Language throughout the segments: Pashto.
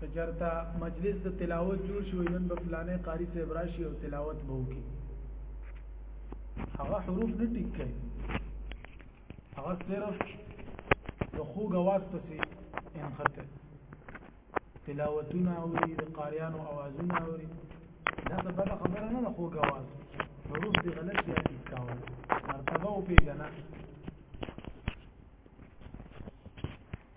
کجرتا مجلس د تلاوت جوړ شي نن په فلانه قاری صاحب راشي او تلاوت به وکي هغه حروف نه ټیک کوي هغه صرف د خو غواز پسې ان خطه تلاوتونه او د قاریانو اوازونه او دا څه بل خبره نه خو غواز حروف دی غلط یا ټیک کاوه مرتبه او پیژنه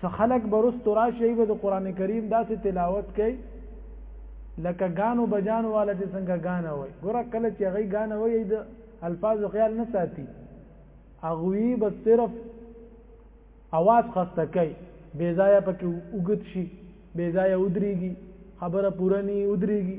څه خلک برستو راشي به د قران کریم داسې تلاوت کوي لکه غانو بجانو والا چې څنګه غانا وای ګوره کله چې هغه غانا وای د الفاظ خیال نه ساتي اغوی به صرف اواز خسته کوي بے ځای پکې وګت شي بے ځای ودرېږي خبره پوره نه ودرېږي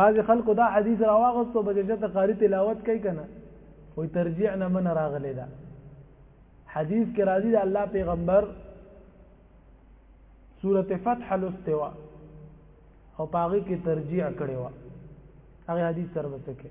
بعض خلکو دا حدیث راواغستو به چې قاری تلاوت کوي کنه وي ترجیع نه من راغلی دا حدیث کې راځي د الله پیغمبر سوره فتح الاستوا او پاغي کې ترجیع کړي وا هغه حدیث سره وسکه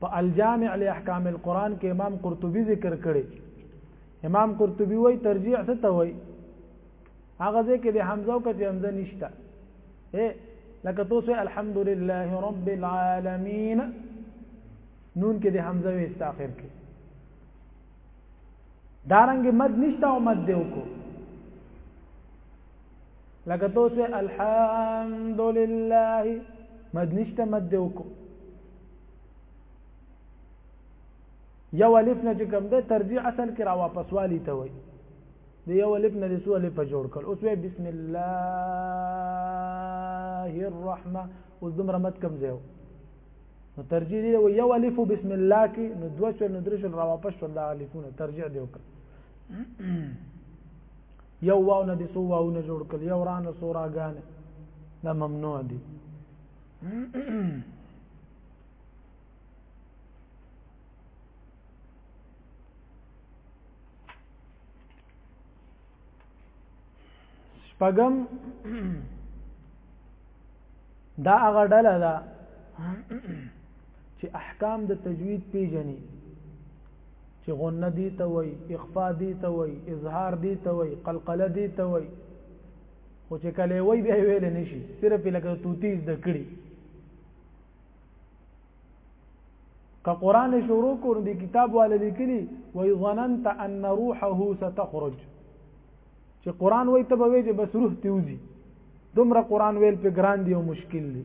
په الجامع لاحکام القرآن کې امام قرطبي ذکر کړي امام قرطبي وایي ترجیح څه ته وایي هغه ځکه د حمزه او کته حمزه نشته اے لکه توسه الحمدلله رب العالمین نون کې د حمزه وې استاخر کې دارنګ مد نشته او مد دیو کو لکه توسه الحمد لله مد نشته مد دی وکړو یو الف نه چې کوم ده ترجیح اصل کې را واپس والی ته وایي د یو الف نه د سو الف جوړ کړ اوس وی بسم الله الرحمن اوس دومره مت کم ځای نو ترجیح دی یو الف بسم الله کې نو دوه شو نو درې شو را واپس شو دا الفونه ترجیح دی وکړ یو واو نه دي سو واو نه جوړ کړ یو را نه سو راګانه دا ممنوع دي شپغم دا هغه ډله ده چې احکام د تجوید پیژني چې غنه دي ته وای اخفاء دي ته وای اظهار دي ته وای قلقله دي ته وای خو چې کله وای به ویل نشي صرف لکه توتیز د کړي که قران شروع کړو د کتاب وال لیکلي وای ظننت ان روحه ستخرج چې قران وای ته به وای چې بس روح تیوزي دومره قران ویل په ګران دی او مشکل دی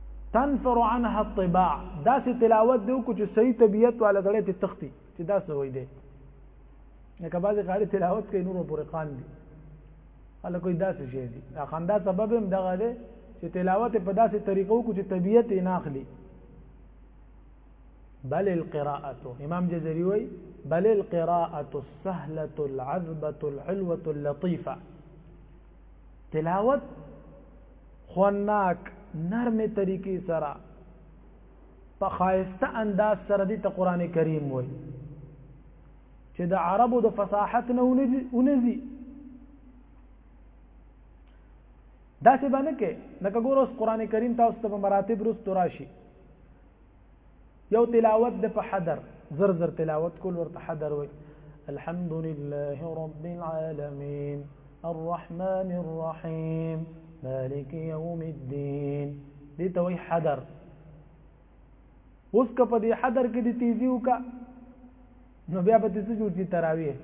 تنفر عنها الطباع داسې تلاوت دی کو چې صحیح طبیعت والا غړې ته تختی چې دا څه وای دی لکه بعض غړې تلاوت کوي نور پورې قان دي هله کوئی داسې شي دي دا خندا سبب هم دغه دی چې تلاوت په داسې طریقو کو چې طبیعت یې ناخلی بل القراءة امام جزري وي بل القراءة السهلة العذبة الحلوة اللطيفة تلاوت خواناک نرم طریقې سره په خایسته انداز سره دی ته قران کریم وای چې د عربو د فصاحت نه ونځي دا څه باندې کې لکه ګور اوس قران کریم تاسو ته مراتب رس تراشي یو تلاوت د په حدر زر زر تلاوت کول ورته حدر وای الحمد لله رب العالمين الرحمن الرحيم مالك يوم الدين دي توي حدر اوس که په دې حدر کې د تیزی وکا نو بیا به تاسو جوړ شي تراویح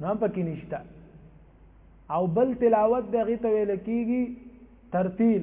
نو هم پکې نشته او بل تلاوت دغه ته ویل کیږي ترتیل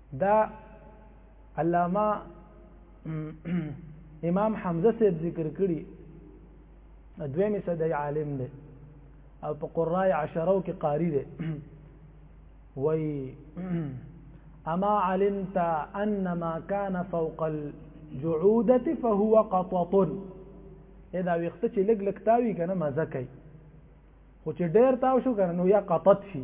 دا علامه امام حمزه صاحب ذکر کړي دویمه صدای عالم دی او په قراء عشرو کې قاری دی وای اما علمت ان ما كان فوق الجعوده فهو قطط اذا وخت چې لګ لګ تاوي کنه مزه کوي خو چې ډیر تاو شو کنه نو یا قطط شي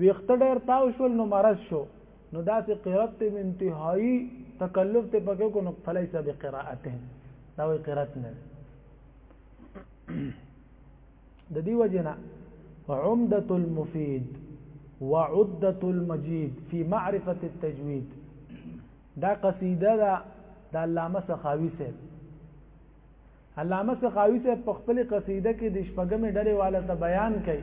ویښته ډیر تاو شول نو مرض شو نو داسې قرات ته انتهایی تکلف ته پکې کو نو فلیسا بقراءته دا وی قرات نه د دې وجنه عمدة المفيد وعدة المجيد في معرفة التجويد دا قصیده دا د علامه سخاوي سره علامه سخاوي سره په خپل قصیده کې د شپږمې ډلې والا ته بیان کړي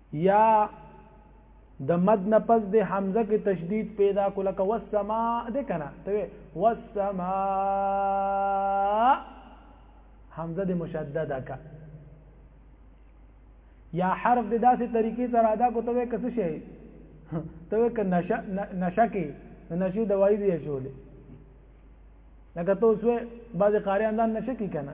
یا د مد نه پس د حمزه کې تشدید پیدا کو لکه والسما دې کنه ته والسما حمزه د مشدده کا یا حرف د داسې طریقې سره ادا کو ته کس شي ته ک نشه نشه کې نشي دوايي دی شولې لکه ته اوس بعضی قاریان ځان نشه کې کنه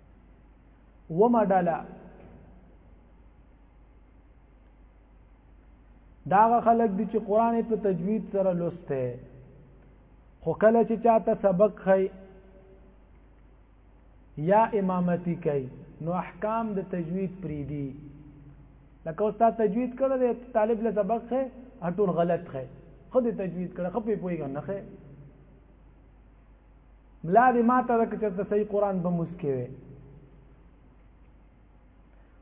وما ډاله داغه خلک دي چې قران په تجوید سره لوسته خو کله چې چاته سبق خي یا امامتی کوي نو احکام د تجوید پری دي لکه استاد تجوید کړه د طالب له سبق خي هټول غلط خي خود تجوید کړه خپې پويګا نه خي ملا دې ما ته که چېرته صحیح قرآن به مسکې وي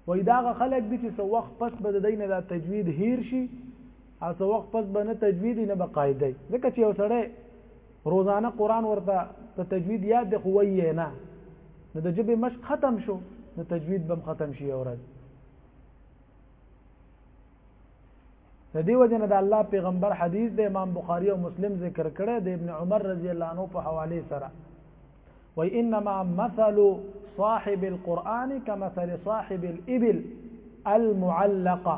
وای دا خلک دي چې څو وخت پس به د دینه دا تجوید هیر شي او څو وخت پس به نه تجوید نه به قاعده ځکه چې یو سړی روزانه قرآن ورته ته تجوید یاد د خوې نه نو د جبه مشق ختم شو نو تجوید بم ختم شي اورځ د دې وجه نه د الله پیغمبر حدیث د امام بخاری او مسلم ذکر کړی د ابن عمر رضی الله عنه په حواله سره و انما مثل صاحب القرآن كمثل صاحب الابل المعلقه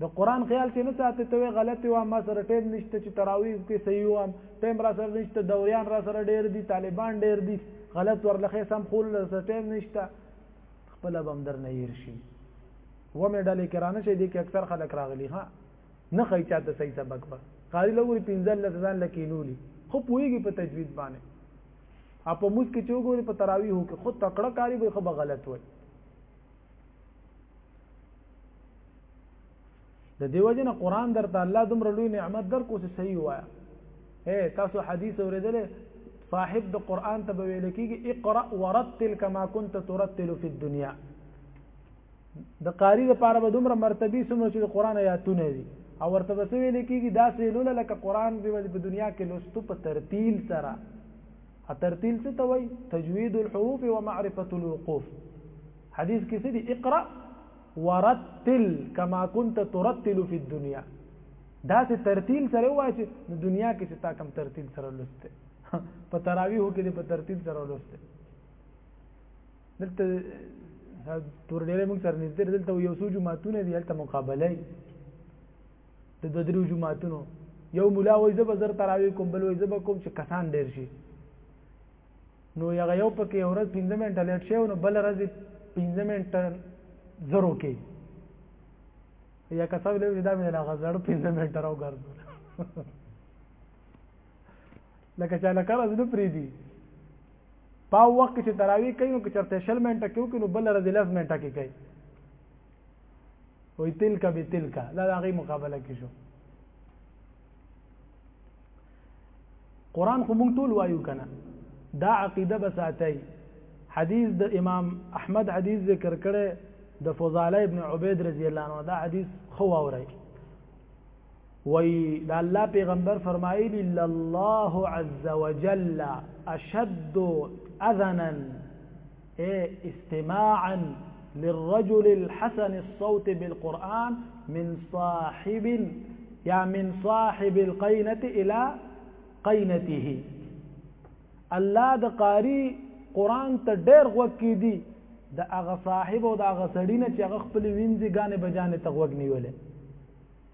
د قران خیال چې نه ساتي ته غلطي وام ما سره ټیم نشته چې تراویح کې صحیح وام ټیم را سره نشته دوریان را سره ډیر دي طالبان ډیر دي غلط ورلخه سم خول سره ټیم نشته خپل بم در نه ير شي و مې ډلې کرانه شي دي کې اکثر خلک راغلي ها نه خی چاته صحیح سبق به قاری لوري 15 لسان لکینولي خو پويږي په تجوید باندې اپ موس کې چوغوري په تراویح کې خود تکړه کاری به خو غلط وای د دیو جن قران درته الله دومره لوی نعمت درکو چې صحیح وایا اے تاسو حدیث اوریدل صاحب د قران ته ویل کیږي اقرا ورتل کما كنت ترتل فی الدنيا د قاری لپاره به دومره مرتبه سمره چې د قران آیاتونه دي او ورته به ویل کیږي دا سیلول لکه قران به په دنیا کې لوستو په ترتیل سره ا ترتیل څه ته وای تجوید الحروف ومعرفه الوقوف حدیث کې څه دی اقرا ورتل کما كنت ترتل في الدنيا دا سه ترتیل سره وای چې د دنیا کې چې تا کم ترتیل سره لسته په تراویح کې په ترتیل سره لسته دلته تور ډېرې موږ سره نږدې دلته یو سوجو ماتونه دی هلته مقابله د دوه درو جمعاتونو یو مولا وای زب زر تراوی کوم بل وای زب کوم چې کسان ډیر شي نو یغه یو پکې یو ورځ 15 منټه لیټ شو نو بل ورځ 15 منټه زرو کې یا کسب له دا مې لا غزړ 15 منټه راو ګرځول لکه چې لکه راز نو پری دي په وخت چې تراوی کوي نو چرته شل منټه کې وکړو بل ورځ 10 منټه کې کوي وې تلک به تلک دا هغه مقابله کې شو قران خو مونږ ټول وایو کنه دا عقیده بساتای حدیث د امام احمد حدیث ذکر کړي د فضاله ابن عبید رضی الله عنه دا حدیث خو اورای وی دا الله پیغمبر فرمایلی الله عز وجل اشد اذنا اي استماعا للرجل الحسن الصوت بالقرآن من صاحب يا من صاحب القينة إلى قينته الله د قاری قران ته ډېر غوږ کیدی د هغه صاحب او د هغه سړی نه چې هغه خپل وینځي غانې بجانې ته غوږ نیولې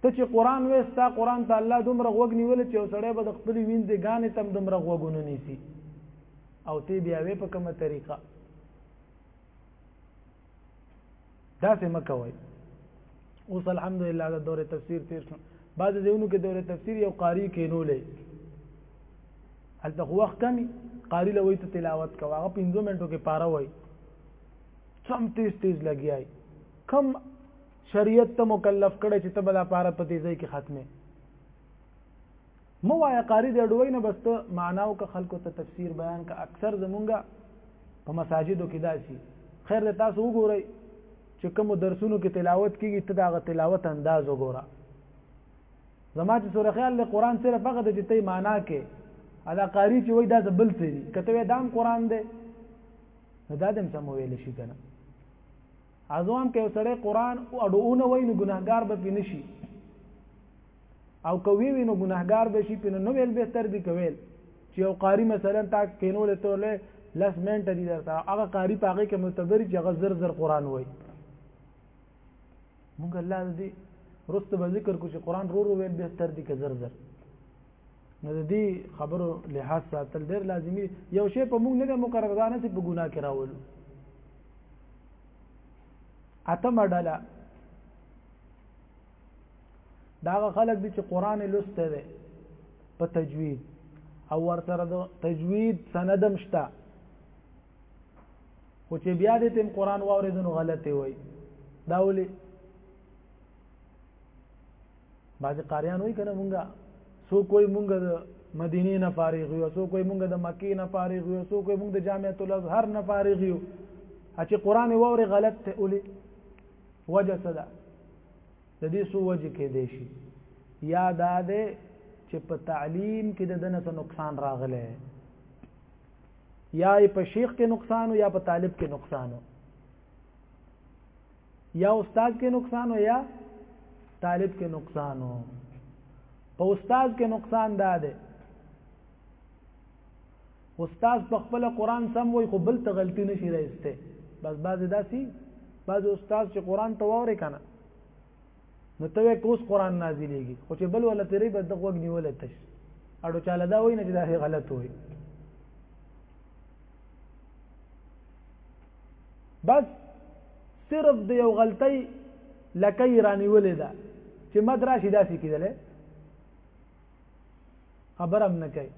ته چې قران وستا قران ته الله دومره غوږ نیولې چې سړی به د خپل وینځي غانې تم دومره غوږونه نیسی او ته بیا وې په کومه طریقه دا څه مکوي اوس الحمدلله دا دوره تفسیر تیر شو بعد دیونو کې دوره تفسیر یو قاری کینولې هلته خو وخت کمی قاری لوي ته تلاوت کوه هغه 15 منټو کې پاره وای سم تیز تیز لګیای کم شریعت ته مکلف کړي چې ته بلا پاره په دې ځای کې ختمه مو وایه قاری دی ډوی نه بس ته معناو که خلکو ته تفسیر بیان که اکثر زمونږه په مساجدو کې داسي خیر د تاسو وګورئ چې کوم درسونو کې تلاوت کیږي ته دا غ تلاوت انداز وګوره زما چې سورې خیال له قران سره فقط چې ته معنا کې ادا قاری چې وای دا بل څه دي کته دام قران دی نو دا دم سم ویل شي کنه ازوام کې سره قران او اډونه وای نو ګناهګار به پینشي او کوي وي نو ګناهګار به شي پنه نو ویل بهتر دي کویل چې یو قاری مثلا تا کینول ته له لس منټه دي درته هغه قاری پاګه کې متبري چې هغه زر زر قران وای مونږ الله دې رست به ذکر کو چې قران رو رو ویل بهتر دي که زر زر نو د دې خبرو لحاظ ساتل ډېر لازمي یو شی په مونږ نه مقرر ده نه چې په ګناه کې راولو اتمه ډله دا هغه خلک دي چې قران لوسته دي په تجوید او ورسره د تجوید سندم شته خو چې بیا دې تم قران واوریدنو غلطي وای دا ولي بعضی قاریان وای کنه مونږه سو کوئی مونږه د مدینه نه فارغ یو سو کوئی مونږه د مکی نه فارغ یو سو کوئی مونږ د جامعۃ الازهر نه فارغ یو چې قران ووري غلط ته ولي وجه څه ده د دې سو وجه کې دی شي یا دا ده چې په تعلیم کې د دنه څه نقصان راغلی یا په شیخ کې نقصان یا په طالب کې نقصان یا استاد کې نقصان یا طالب کې نقصان په استاد کې نقصان دا ده استاد په خپل قران سم وای خو بل ته غلطي نشي راځته بس باز داسي باز استاد چې قران ته وره کنه نو ته کوس قران نازلېږي خو چې بل ولا تیرې بد دغه وګ نیول تش اړو چاله دا وای نه چې دا غلط وای بس صرف د یو غلطي لکې رانیولې ده چې مدرا شي داسې کېدلې خبر هم نه کوي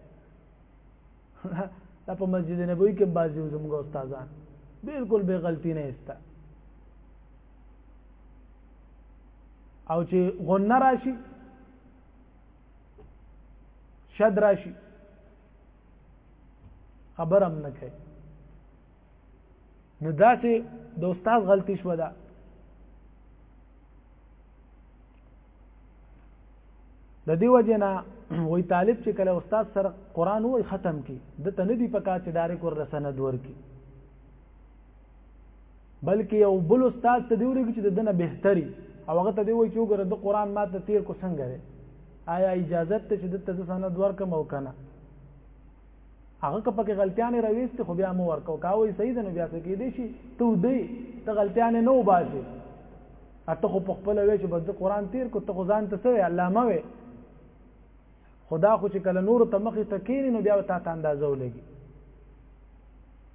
دا په مسجد نبوي کې بعضي زموږ استادان بالکل به غلطي نه استا او چې غنه راشي شد راشي خبر هم نه کوي نو داسې د استاد غلطي شو ده د دې وجنه وای طالب چې کله استاد سره قران وای ختم کی د ته نه دی پکا چې ډایرک ور سند ورکی بلکې یو بل استاد ته دی ورګی چې د دنه بهتري او هغه ته دی وای چې وګوره د قران ماته تیر کو څنګه آیا اجازه ته چې د ته سند ورکم او کنه هغه که پکې غلطیانې راويستې خو بیا مو ورکو کاوي صحیح ده نو بیا څه کې دی شي ته دی ته غلطیانې نه وباسي اته خو په خپل وې چې بس د قران تیر کو ته خو ځان ته سوي علامه وې خدا خو چې کله نور ته مخې ته کینې نو بیا ته ته اندازو لګي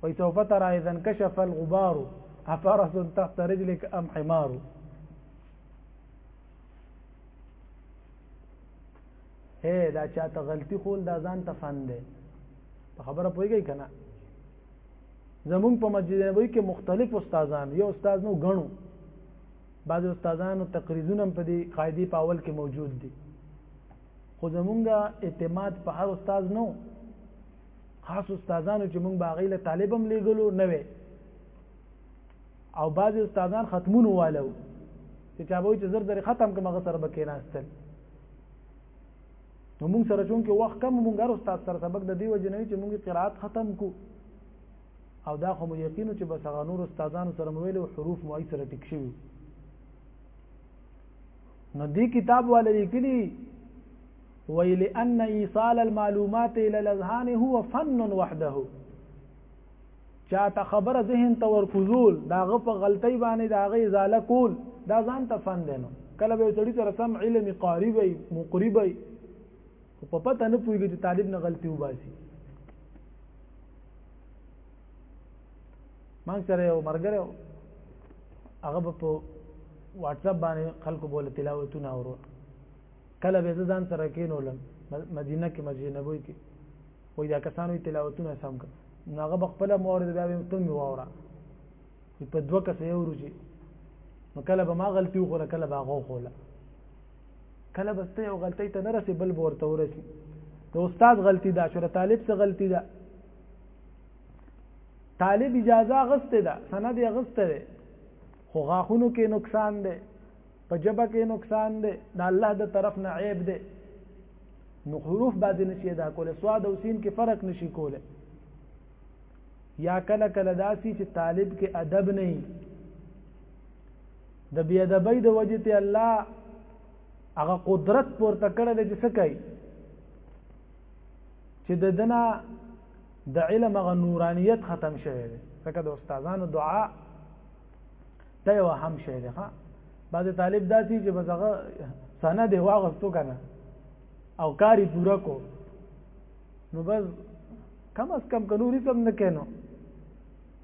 وای سوف ترى اذا انكشف الغبار افرس تحت رجلك ام حمار اے دا چاته غلطي خول دا ځان ته فن دی په خبره پويږي کنه زمون په مسجد نبوي کې مختلف استادان یو استاد نو غنو بعض استادانو تقریزونه په دې قاعده په اول کې موجود دي خو زمونږه اعتماد په هر استاد نو خاص استادانو چې مونږ باغی له طالبم لګلو نه وي او بعض استادان ختمون والو چې چا به چې زر زر ختم کوم غسر بکې ناستل نو موږ سره چون کې وخت کم موږ هر استاد سره سبق د دی وجه نه چې موږ قرات ختم کو او دا خو مو یقینو چې بس هغه نور استادانو سره مو ویلو حروف مو ای سره ټیک شوی نو دی کتاب والے لیکلی ویل ان ایصال المعلومات الى الاذهان هو فن وحده چاته خبره ذهن ته ورکوزول دا غ په غلطۍ باندې دا غ ازاله کول دا ځان ته فن دی نو کله به سړی سره سم علمي قاری وي مقری وي په پته نه پوهیږي چې طالب نه غلطي وباسي ما سره یو مرګره هغه په واتس اپ باندې خلکو بوله تلاوتونه اورو کله به ځان سره کینولم مدینه کې مسجد نبوي کې وای دا کسانو تلاوتونه سم کړ نو هغه بخپل مورد بیا به تم وره په دوه کس یو روزي نو کله به ما غلطي وکړه کله به هغه وکړه کله به ته یو غلطي ته نه رسې بل به ورته ورسې د استاد غلطي دا شو طالب څه غلطي ده طالب اجازه غسته ده سند یې غسته ده خو غاخونو کې نقصان ده په جبه کې نقصان دی دا الله د طرف نه عیب دی نو حروف باندې نشي ادا کوله سواد او سین کې فرق نشي کوله یا کله کله داسي چې طالب کې ادب نه د بی ادبی د وجه ته الله هغه قدرت پورته کړل چې څه کوي چې د دنا د علم غ نورانیت ختم شوه دی ځکه د استادانو دعا دا یو هم شی دی ښا بعضې طالب داسې چې بس هغه سنه دی واغستو که نه او کاری پوره کو نو بس کم از کم که نوري سم نه کینو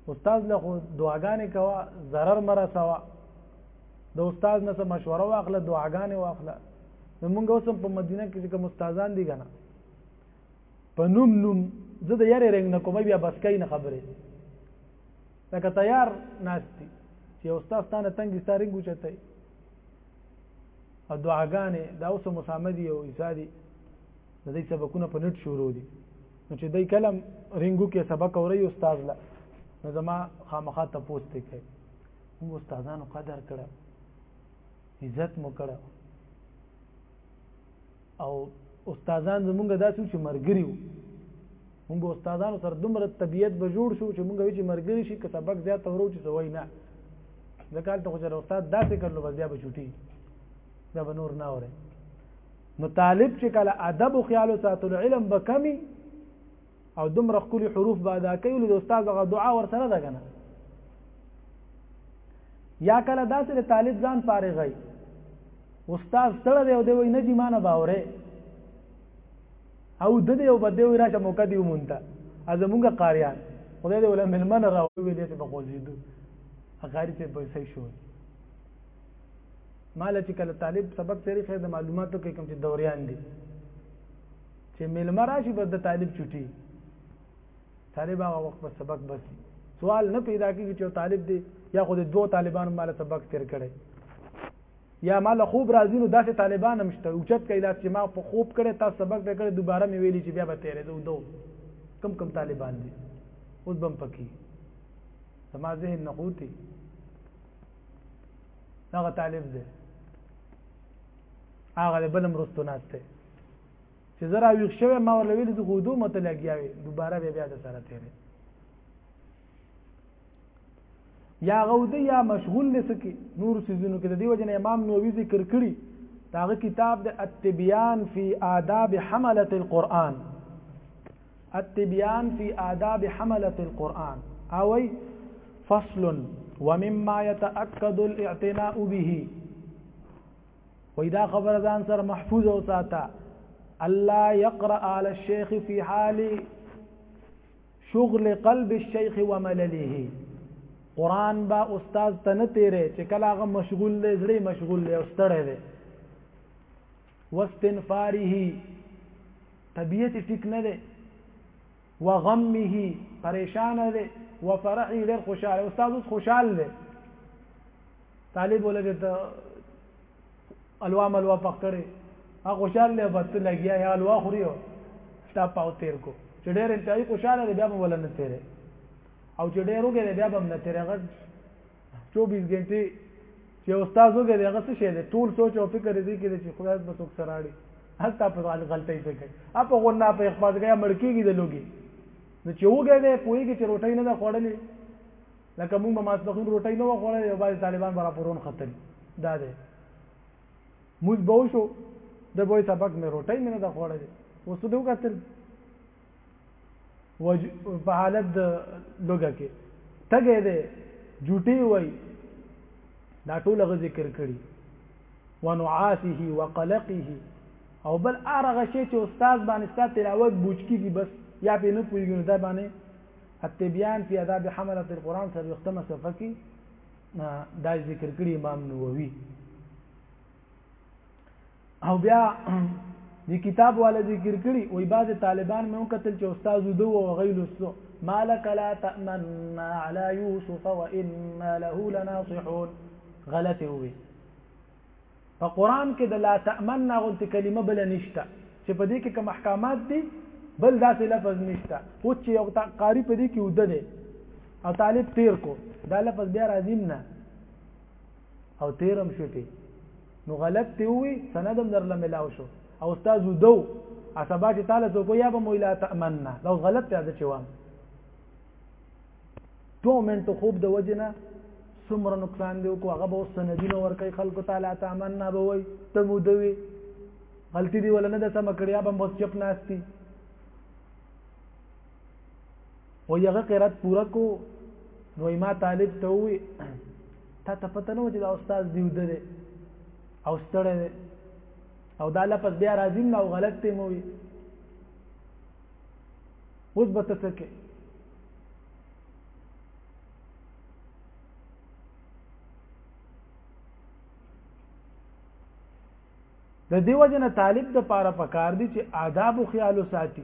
استاد له خو دعاګانې کوه ضرر مه رسوه د استاد نه څه مشوره واخله دعاګانې واخله نو مونږ اوس په مدینه کې چې کوم استادان دي که نه په نوم نوم زه د یارې رنګ نه کوم بیا بس کوي نه خبرې لکه تیار ناشتي چې استاد ستانه تنګ ستارنګ وچتای او دعاګانې دا اوس مسامدي او ایسادي د دې سبقونه په نټ شروع دي نو چې دای کلم رنګو کې سبق اوري استاد لا نو زما خامخا ته پوسټ کوي موږ استادانو قدر کړه عزت مو کړه او استادان زمونږ داسې چې مرګري وو مونږ استادانو سره دومره طبیعت به جوړ شو چې مونږ وی چې مرګري شي که سبق زیات ورو چې سوي نه ځکه ته خو چې استاد داسې کړلو بس بیا به چټي دا به نور نه وره نو طالب چې کله ادب او خیال او ساتلو علم به کمی او دومره خولي حروف به ادا کوي له استاد غو دعا ور سره ده کنه یا کله داسې د طالب ځان فارغای استاد سره دی او دی وای نه جی مان باوره او د دې او بده وی راشه موقع دی مونته از مونږه قاریان خدای دې ولا ملمن راوي دې په خوځیدو غاری ته به صحیح شو مال چې کله طالب سبق سری خیر د معلوماتو کې کوم چې دوریان دي چې میلمه راشي بس د طالب چټي طالب هغه وخت په سبق بس سوال نه پیدا کیږي چې طالب دی یا خو د دوه طالبانو مال سبق تیر کړي یا مال خوب راځي نو داسې طالبان هم شته او چت کایلات چې ما په خوب کړي تاسو سبق به کړي دوباره مې ویلي چې بیا به تیرې دوه دوه کم کم طالبان دي اوس بم پکی زما ذهن نقوتی هغه طالب دی هغه بلم رستو ناشته چې زه را ویښ شوی ما ورله ویل چې خو دوه مته لګیا وي دوباره بیا بیا د سره تیرې یا غوده یا مشغول لسکی نور سيزونو کې د دې وجنه امام نووي ذکر کړی داغه کتاب د التبیان فی آداب حملة القرآن التبیان فی آداب حملة القرآن اوی فصل ومما يتأكد الاعتناء به وای دا خبر ځان سره محفوظ او ساته الله يقرأ على الشيخ في حال شغل قلب الشيخ وملله قران با استاد ته نه تیرې چې کله هغه مشغول دی زړه مشغول دی او ستړی دی واستنفاره طبيعت ټیک نه دی وغمه پریشان دی وفرحه ډېر خوشاله استاد اوس خوشاله دی طالب ولګه ته الوا ملوا پکړې هغه خوشاله له بت لګیا یا الوا خوريو ستا پاو تیر کو چې ډېر انتهایی خوشاله دی بیا به ولنه تیرې او چې ډېر وګړي بیا به نه تیرې غټ 24 غنټې چې استاد وګړي هغه څه شي دی ټول سوچ او فکر دې کې چې خدای به څوک سراړي حتی په ځان غلطۍ څه کوي اپ غونا په اخبار کې مړکیږي د لوګي نو چې وګړي پوېږي چې روټۍ نه دا خوړلې لکه مونږ به ماسپخین روټۍ نه وخوړلې او بعضې طالبان به راپورون ختل دا دی موز به وشو د بوی سبق مې روټۍ مې نه ده خوړلې اوس ته دې وکتل وج... په حالت د لوګه کې تګې دی جوټي وای دا ټول غ ذکر کړي ونعاسه وقلقه او بل هغه شی چې استاد باندې ستاسو تلاوت بوج کیږي بس یا په نه پویګنو دا باندې التبيان في آداب حملة القرآن څلوېښتمه صفحه کې دا ذکر کړی امام نووي او بیا د کتاب والا ذکر کړی وای بعض طالبان مې وکتل چې استاد دو او غیل سو مالک لا تأمنا على يوسف وإنا له لناصحون غلطه وي په قران کې د لا تأمننا غونتی کلمه بل نشته چې په دې کې کوم احکامات دي بل داسې لفظ نشته او چې یو قاری په دې کې وده دی او طالب تیر کو دا لفظ بیا راځیم نه او تیرم شو پی نو غلط تی وی سندم در لملاو شو او استاد دو عصبات تعالی سو کو یا به مولا تامننا لو غلط ته چې وام دو منټو خوب د وجه نه څومره نقصان دی کو هغه به سندونه ورکړي خلکو تعالی تمنا به وي ته مو دوي غلطي دی ولنه د سم کړیا به بس چپ ناشتي او یغه قرات پورا کو نو ما طالب ته وي تا ته پته نه و چې دا استاد دی ودره او ستړی دی او دا لفظ بیا راځي نو غلط ته موي اوس به ته څه کوې د دیو جن طالب د پاره پکار دي چې آداب او خیال ساتي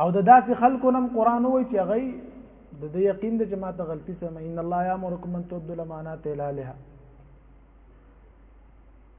او د داسې خلکو نم قران وای چې غي د دې یقین د جماعت غلطي سم ان الله یامرکم ان تؤدوا الامانات الى اهلها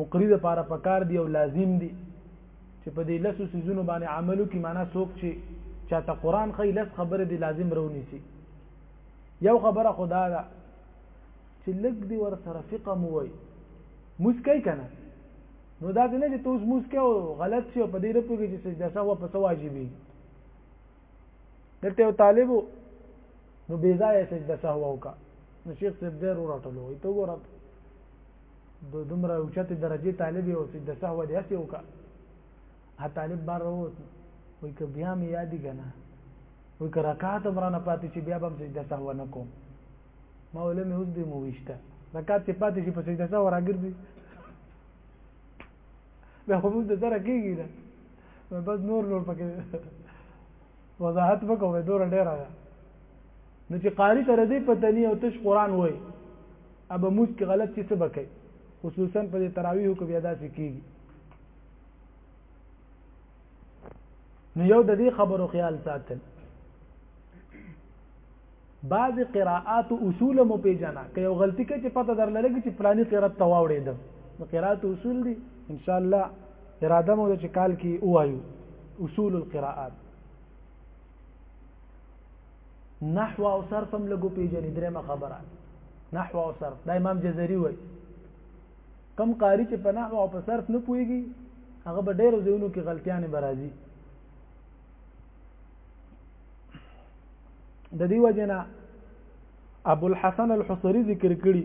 مقری د پاره پکار دی او لازم دی چې په دې لسو سيزونو باندې عملو کې معنا څوک چې چاته قران خې لس خبره دی لازم رونی سي یو خبره خدا دا چې لګ دی ور سره فقه مو وای مسکای کنه نو دا نه چې توس مسکه او غلط شي په دې رپوږي چې سجده سوا په واجبې دلته طالب نو بيځای سجده سهوا وکا نو شیخ صاحب ډېر ورټلو ته ګورم د دومره اوچتې درجې طالب یې اوسې د سهوه دې هسې وکړه ها طالب بار راووت وایي که بیا مې یادي که نه وایي که رکات هم رانه پاتې شي بیا به هم سجده سهوه نه کوم ما ویله مې اوس دې مو ویشته رکات چې پاتې شي په سجده سهوه راګرځي بیا خو موږ د سره کېږي نه بس نور نور پکې وضاحت وکړو دوره ډېره ده نو چې قاری تر دې پته نه او تش قران وای ابه موږ کې غلط څه سبکای خصوصا په تراویح کې بیا داسې کیږي نو یو د دې خبرو خیال ساتل بعض قراءات اصول مو پیژنه که یو غلطی کې چې پته درلږي چې فلانی قرات تواوړې ده نو قراءات اصول دي ان شاء الله اراده مو چې کال کې وایو اصول القراءات نحو او صرف هم لګو پیژنې درېمه خبره نحو او صرف دا امام جزري وای کم قاری چې په نحو او په صرف نه پويږي هغه به ډېرو ځایونو کې غلطیانې برازي د دې وجنه ابو الحسن الحصري ذکر کړی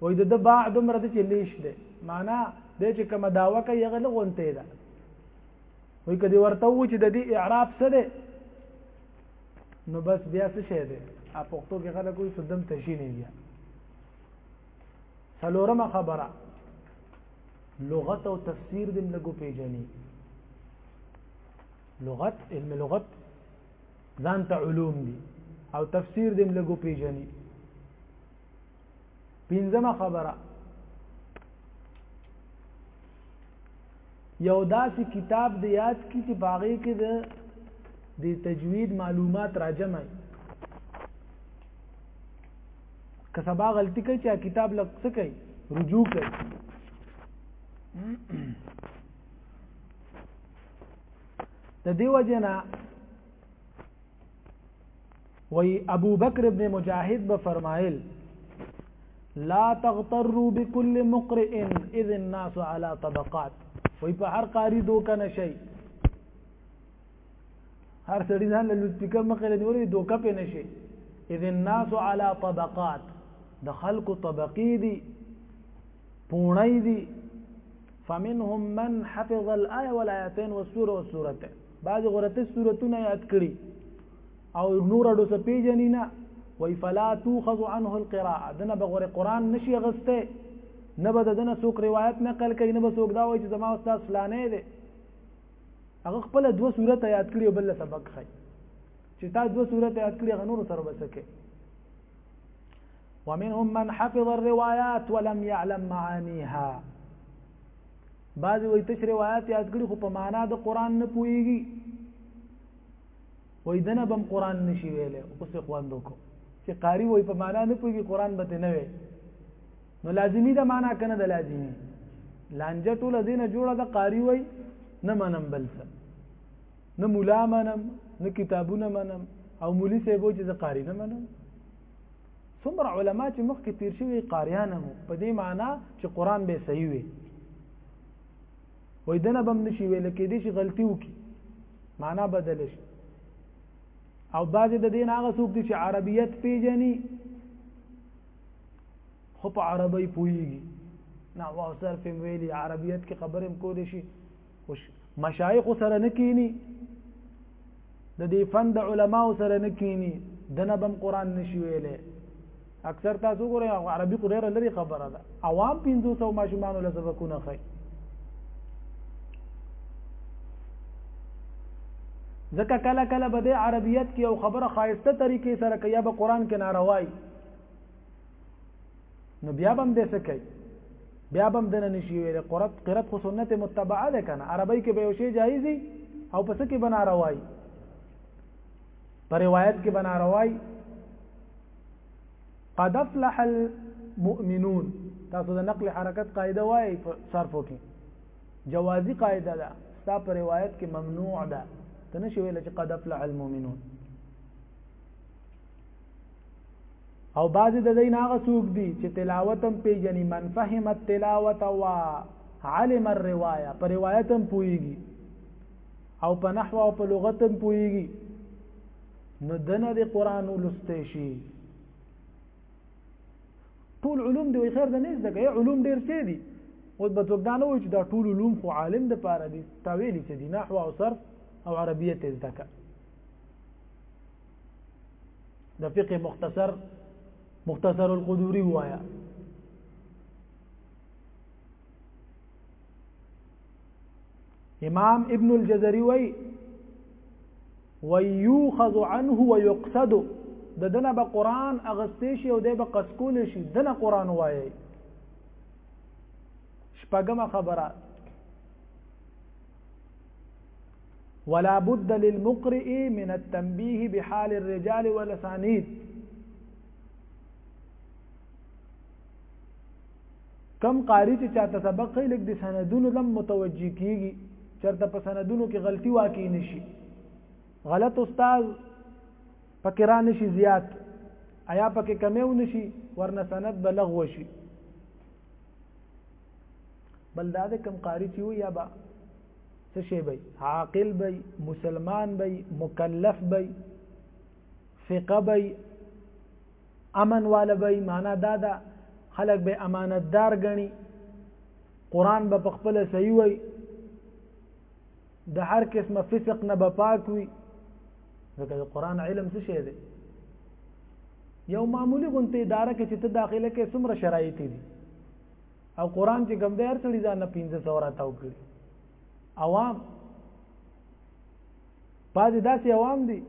وای د د باع دومره د چې لیش دی معنا د چې کومه داوا کوي هغه لغونته ده وای کدی ورته و چې د دې اعراب څه دی نو بس بیا څه شه دی ا پښتو کې غلا کوئی صدم تشی نه بیا څلورمه خبره لغت او تفسیر دې لګو پیژني لغت علم لغت ځان ته علوم دي او تفسیر دې لګو پیژني پنځمه خبره یو داسې کتاب د یاد کی چې باغې کې د د تجوید معلومات راجمع که سبا غلطی کوي چې کتاب لږ څه کوي رجوع کوي د دیو جنا وی ابو بکر ابن مجاهد به فرمایل لا تغتروا بكل مقرئ اذ الناس على طبقات وی په هر قاری دوکه نشي هر سړي ځان له سپیکر مخې له نیولې دوکه پې نشي اذ الناس على طبقات د خلق طبقې دي پونای دي فمنهم من حفظ الايه والايتين والسوره والسورتين بعض غرته سورتونه یاد کړي او نور اډو څه پیژني نه وای فلا توخذ عنه القراءه دنه بغور قران نشي غسته نه به دنه څوک روایت نقل کوي نه به څوک دا وایي چې زما استاد فلانه دی هغه خپل دوه صورت یاد کړی او بل سبق خای چې تا دوه صورت یاد کړی غنور سره بسکه ومنهم من حفظ الروايات ولم يعلم معانيها بعضی وایي تش روایت یاد کړی خو په معنا د قران نه پويږي وای دنه بم قران نشي ویلې اوس خواندو کو چې قاری وای په معنا نه پوي قران به نه وي نو لازمی دا معنا کنه د لازمی لانجه ټول دینه جوړه د قاری وای نه منم بل څه نه مولا منم نه کتابونه منم او مولی صاحب چې ز قاری نه منم څومره علما چې مخکې تیر شوی قاریان هم په دې معنی چې قران به صحیح وي وای دنه بم نشي ویل کې دي شي غلطي وکي معنا بدل شي او بعض د دین هغه څوک دي چې عربیت پیژني خو په عربی پويږي نه وا سر په ویلي عربیت کې خبرم کولې شي خوش مشایخ سره نکینی د دې فن د علماو سره نه کینی دنه بم قران نشي ویلې اکثر تاسو ګورئ عربي خو ډیره لري خبره ده عوام 500 ماشومان له سبقونه خي ځکه کله کله به د عربیت کې او خبره خایسته طریقې سره کوي یا به قران کې ناروای نو بیا بم دې سکه بیا بم دنه نشي ویل قرات قرات خو سنت متبعه ده کنه عربی کې به یو شی جایزي او پس کې بنا روای پر روایت کې بنا روای قد افلح المؤمنون تاسو د نقل حرکت قاعده وای صرفو کې جوازي قاعده ده ستا پر روایت کې ممنوع ده تنه شویل چې قد افلح المؤمنون او بعض د دین هغه څوک دي چې تلاوتم پیجنې من فهم التلاوت او علم الروايه پر روایتم پويږي او په نحو او په لغتم پويږي نو دنه د قران ولسته شي ټول علوم دی خیر د نه زده کوي علوم ډیر څه دي او به څوک دا نه وایي چې دا ټول علوم خو عالم د پاره دي تاویل چې دي نحو او صرف او عربیت زده کوي د فقه مختصر مختصر القدوري وایا امام ابن الجزري وای ويوخذ عنه ويقصد د دنه به قران اغستې شي او د به قسکول شي دنه قران وایي شپږمه خبره ولا بد للمقرئ من التنبيه بحال الرجال والاسانيد کم قاری چې چاته سبق کوي لکه د سندونو لم متوجي کیږي چرته په سندونو کې غلطي واقع نشي غلط استاد پکې را نشي زیات ایا پکې کمی و نشي ورنه سند بلغ وشي بل دا د کم قاری چې یا با څه شی به عاقل به مسلمان به مکلف به فقه به امن والا به معنا دا دا خلک به امانتدار غني قران به په خپل صحیح وي د هر قسمه فسق نه به پاک وي ځکه د قران علم څه شی دی یو معمولی غونته اداره کې چې ته داخله کې څومره شرایط دي او قران چې کوم دی هر سړي ځان نه 1500 راتاو کړي عوام پاتې داسې عوام دي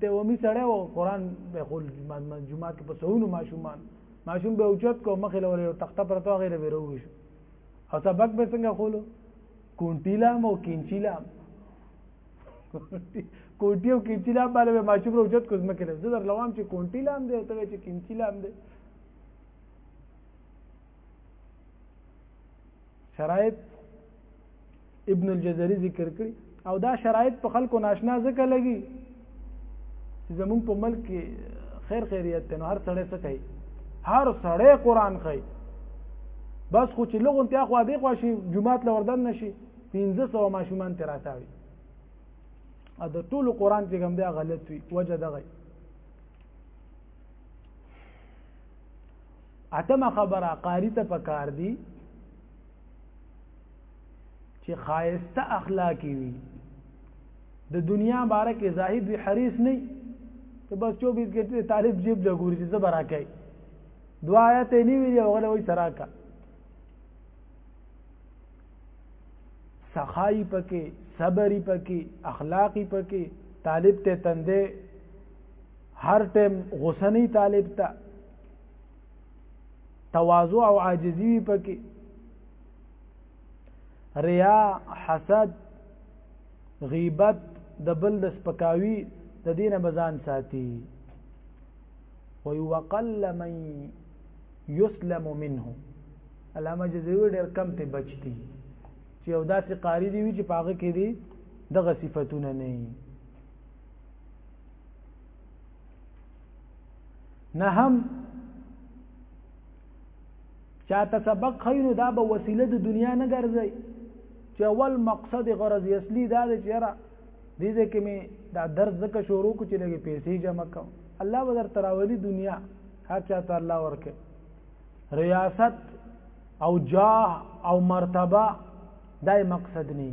ته ومي سړی و قران به خول جمعه کې په سونو ماشومان ماشوم به اوچت کو مخې لوري او تخته پر تو غیره به روي شو او سبق به څنګه خولو کونټیلا مو کینچیلا کونټي او کینچیلا باندې ماشوم روجت کوزمه کړي زه در لوام چې کونټیلا هم دی او ته چې کینچیلا هم دی شرایط ابن الجزري ذکر کړی او دا شرایط په خلکو ناشنا ځکه لګي چې زمونږ په ملک کې خیر خیریت ته هر سړی څه کوي هر سړی قران کوي بس خو چې لغون ته خو دې خو شي جمعات لوردن نشي 1500 ماشومان تر راتاوي ا د ټول قران چې کوم دی غلط وي وجه دغه اتمه خبره قاری ته پکار دی چې خایسته اخلاقی وي د دنیا باره کې زاهد وي حریص نه ته بس 24 ګټه طالب جیب لګوري چې زبر راکای دعا آیات نه ویلي او غره وای سراکا سخای پکې صبري پکې اخلاقی پکې طالب ته تندې هر ټیم غوسه نه طالب ته تواضع او عاجزی وي پکې ریا حسد غیبت د بل د سپکاوي د دینه بزان ساتي وي وقل من يسلم منه علامه جزوی ډیر کم ته بچتی چې او داسې قاری دی چې پاغه کې دی دغه صفاتونه نه نه هم چاته سبق خینو دا به وسیله د دنیا نه ګرځي چې اول مقصد غرض اصلي دا دی چې را دې دې کې می دا درس زکه شروع کو چې لګي پیسې جمع کوم الله به در تراولي دنیا هر چاته الله ورکه ریاست او جاه او مرتبه دای مقصد نه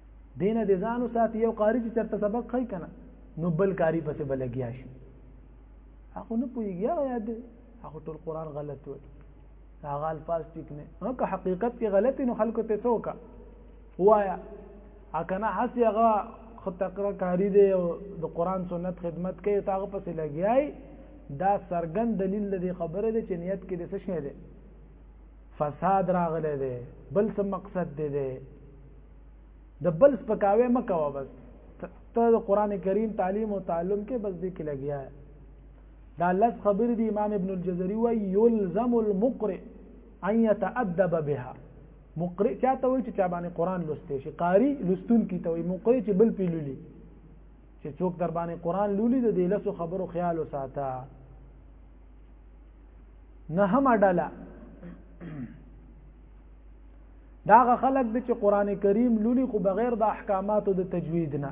دین د ځانو ساتي یو قاری چې چرته سبق خای کنه نو بل قاری پسې بلګیا شي هغه نه پوهیږي هغه یاد هغه ټول قران غلط وي هغه الفاظ ټیک نه هغه حقیقت کې غلط نو خلکو ته څوکا وایا اکنه حسی هغه خطقره کاری دی او د قران سنت خدمت کوي او هغه پسې لګیای دا سرګن دلیل د خبره دی چې نیت کې د څه شی دی فساد راغلی دی بل څه مقصد دی دی د بل سپکاوی مکوه بس ته د قران کریم تعلیم او تعلم کې بس دې کې لګیا دا لس خبر دی امام ابن الجزري وی یلزم المقرئ ان يتادب بها مقرئ چاته وی چې چا باندې قران لوستې شي قاری لستون کی ته وی مقرئ چې بل پیلولي چې څوک در باندې قران لولي د دې لسو خبرو خیال وساته نه هم اډاله داغه خلک د چې قران کریم لولي خو بغیر د احکاماتو د تجوید نه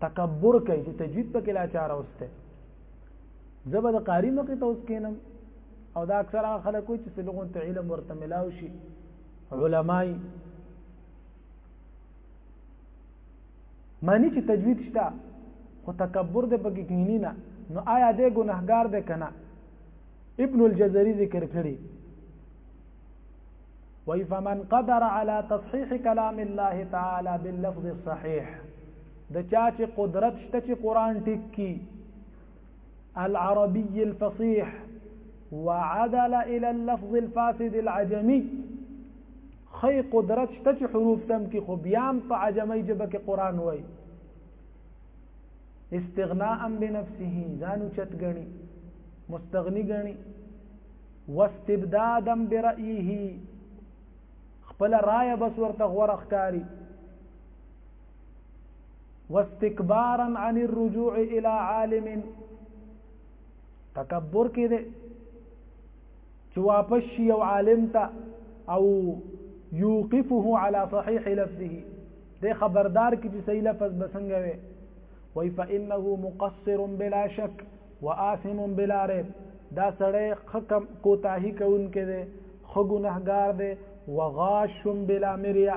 تکبر کوي چې تجوید پکې لا چاره وسته زبر د قاری مخې ته اوس کینم او دا اکثر هغه خلک وي چې لغون ته علم ورته ملاوي شي علماي معنی چې تجوید شته خو تکبر د پکې کینی نه نو آیا دې ګناهګار دی کنه ابن الجزري ذکر کړی وای فمن قدر على تصحيح كلام الله تعالى باللفظ الصحيح د چا چې قدرت شته چې قران ټیک کی العربي الفصيح وعدل الى اللفظ الفاسد العجمي خی قدرت شته چې حروف سم کې خو بیا هم په عجمي جبه کې قران وای استغناء بنفسه ځانو چت غني مستغني غني واستبدادا برأيه خپل رائے بس ورته غوړه ښکاری واستكبارا عن الرجوع الى عالم تکبر کې دي چې واپس شي او عالم ته او يوقفه على صحيح لفظه دې خبردار کې چې صحیح لفظ بسنګ وي وای فانه مقصر بلا شك واثم بلا ريب دا سړی حکم کوتاهی کوونکې ده خو ګناهګار ده وغاش بلا مریا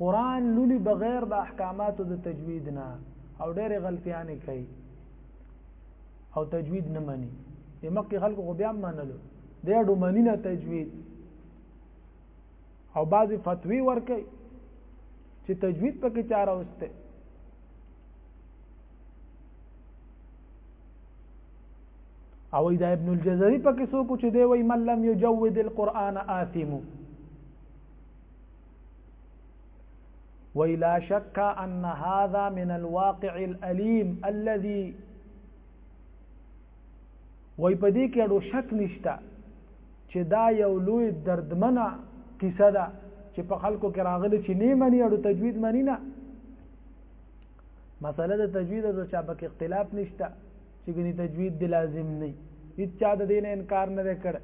قران لولي بغیر د احکاماتو د تجوید نه او ډېر غلطیانې کوي او تجوید نه مني د مکه خلکو خو بیا منلو د اډو منی نه تجوید او بعضی فتوی ورکي چې تجوید پکې چاره وسته او دا ابن الجزري پکې څوک چې دی وای من لم يجود القرآن آثمو وی لا شک ان هذا من الواقع الالم الذي وی په دې کې ډو شک نشته چې دا یو لوی دردمنه قصه ده چې په خلکو کې راغلي چې نه مني اړو تجوید مني نه مسله د تجوید او چا پکې اختلاف نشته چې ګني تجوید د لازم نه هیڅ چا د دین انکار نه کړ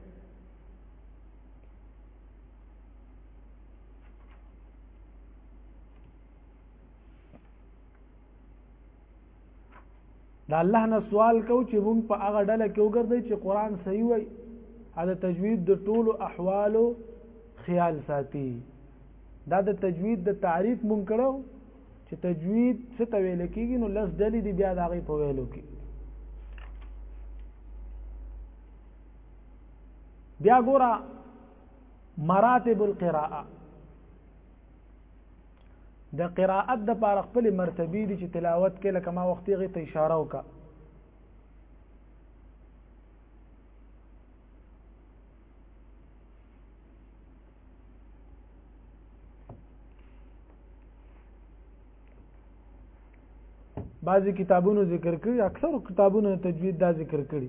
دا الله نه سوال کو چې مونږ په هغه ډله کې وګرځي چې قران صحیح وای دا تجوید د ټولو احوالو خیال ساتي دا د تجوید د تعریف مونږ کړو چې تجوید څه ته ویل کېږي نو لس ډلې دی بیا د هغې په ویلو کې بیا ګوره مراتب القراءه د قراءت د پاره خپل مرتبه دي چې تلاوت کې لکه ما وختي غي ته اشاره وکا بعضی کتابونو ذکر کړي اکثر کتابونو تجوید دا ذکر کړي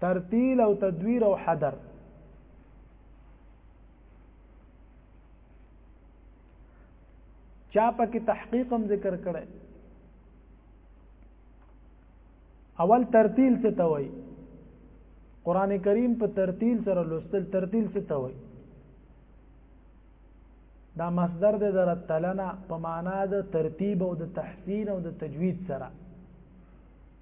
ترتیل او تدویر او حدر چا پکې تحقیق هم ذکر کړي اول ترتیل څه ته وایي قران کریم په ترتیل سره لوستل ترتیل څه ته وایي دا مصدر د در تلنا په معنا د ترتیب او د تحسین او د تجوید سره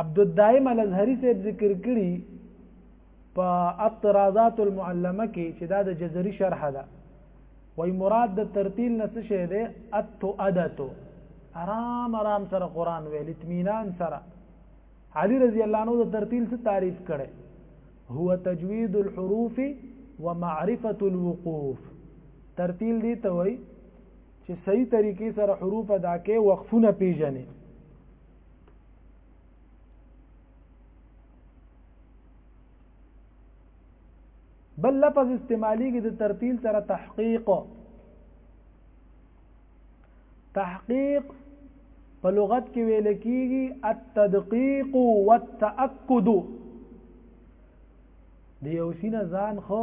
عبد الدائم الازهری صاحب ذکر کړي په اطرازات المعلمه کې چې دا د جزري شرح ده وای مراد د ترتیل نه څه شی ده اتعدتو آرام آرام سره قران ویل اطمینان سره علی رضی الله عنه د ترتیل څخه تعریف کړي هو تجوید الحروف ومعرفه الوقوف ترتیل دی ته وای چې صحیح طریقې سره حروف ادا کې وقفونه پیژنې بل لفظ استعمالي کې د ترتیل سره تحقیق تحقیق په لغت کې ویل کېږي التدقیق والتأکد د یو سینه ځان خو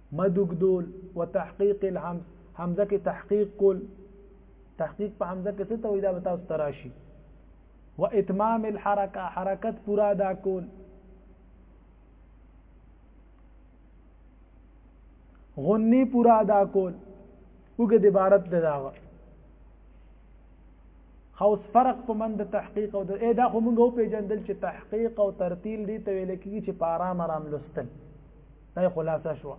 مدوګدول وتحقيق الهمز همزه کې تحقيق کول تحقيق په همزه کې څه ته وي دا به تاسو تراشي واتمام الحركه حرکت پورا دا کول غنی پورا ادا کول وګ د عبارت د داوه خوس فرق په من د تحقیق او د اې دا خو موږ په جندل چې تحقیق او ترتیل دي ته ویل کیږي چې پارام آرام لستل دا خلاصه شو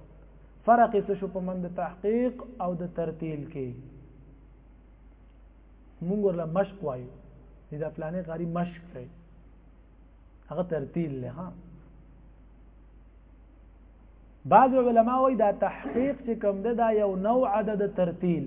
فرق څه شو په من د تحقیق او د ترتیل کې موږ ورله مشق وایو دا پلانې غاری مشق دی هغه ترتیل له ها بعض علما وای دا تحقیق چې کوم ده دا یو نوع عدد ترتیل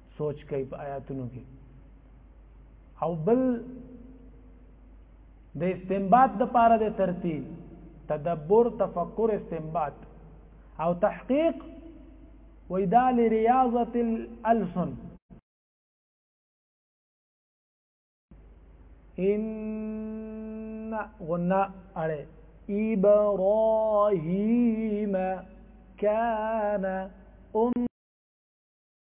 سوچ کوي په آیاتونو کې او بل د استنباط د پاره د ترتیب تدبر تفکر استنباط او تحقیق وېدا لرياضه الالسن ان غنا عليه ابراهيم كان أم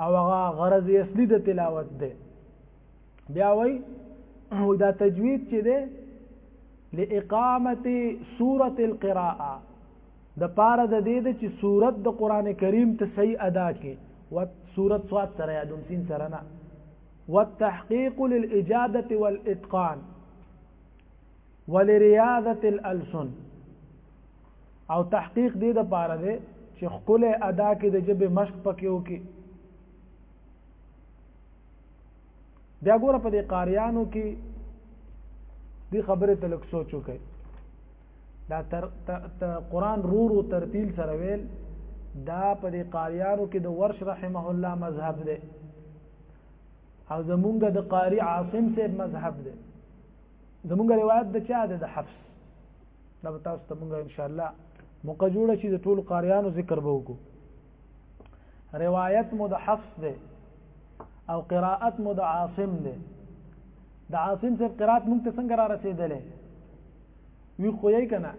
او هغه غرض اصلي د تلاوت دی بیا وای او دا تجوید چې دی لاقامه سوره القراءه د پاره د دې چې سوره د قران کریم ته صحیح ادا کړي و سوره صاد سره یادوم سین سره نه والتحقيق للاجاده والاتقان ولریاضت الالسن او تحقیق دې د پاره دی چې خپل ادا کې د جبه مشق پکې وکي بیا ګوره په دې قاریانو کې دې خبره تلک سوچو کوي دا تر قران رورو ترتیل سره ویل دا په دې قاریانو کې د ورش رحمه الله مذهب دی او زمونږ د قاری عاصم صاحب مذهب دی زمونږ روایت د چا ده د حفص دا به تاسو ته مونږ ان شاء الله موقع جوړه چې د ټول قاریانو ذکر به وکړو روایت مو د حفص ده او قراءت مو د عاصم ده د عاصم صاحب قرات مونږ ته څنګه را رسیدلې وی خو یې کنه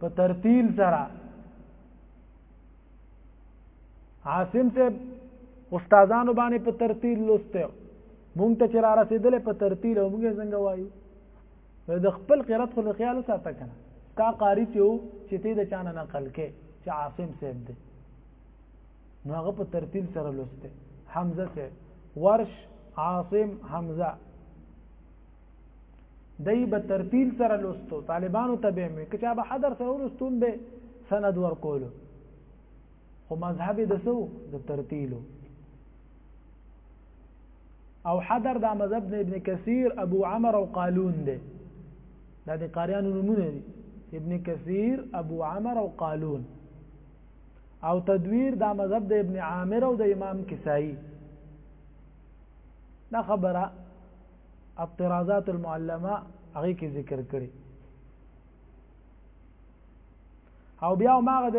په ترتیل سره عاصم صاحب استادانو باندې په ترتیل لوسته مونږ ته چې را رسیدلې په ترتیل او مونږ څنګه وایو نو د خپل قرات خو خیال ساته کنه تا قاری چې و چې ته د چانه نقل کې چې عاصم صاحب دی نو هغه په ترتیل سره لوسته حمزه صاحب ورش عاصم حمزه دای به ترتیل سره لوستو طالبانو ته به مې کچا به حضر سره ولستون به سند ورکولو خو مذهب د سو د ترتیلو او حدر دا مذهب د ابن کثیر ابو عمر او قالون دی دا د قاریانو نمونه دي ابن کثیر ابو عمر او قالون او تدویر دا مذهب د ابن عامر او د امام کسائی دا خبره الطرازات المعلمه هغه کې ذکر کړي او بیا ماغه د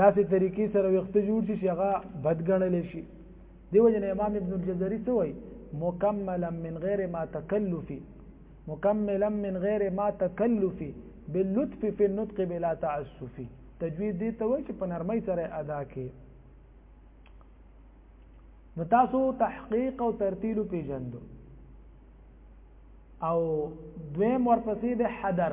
داسې طریقې سره وخت جوړ شي چې هغه بدګنل شي دیو جن امام ابن الجزري څه وایي مکملا من غیر ما تکلف مکملا من غیر ما تکلف باللطف في النطق بلا تعسف تجوید دی ته وایي چې په نرمۍ سره ادا کړي نو تاسو تحقیق او ترتیل پیژندو او دویم ورپسې د حدر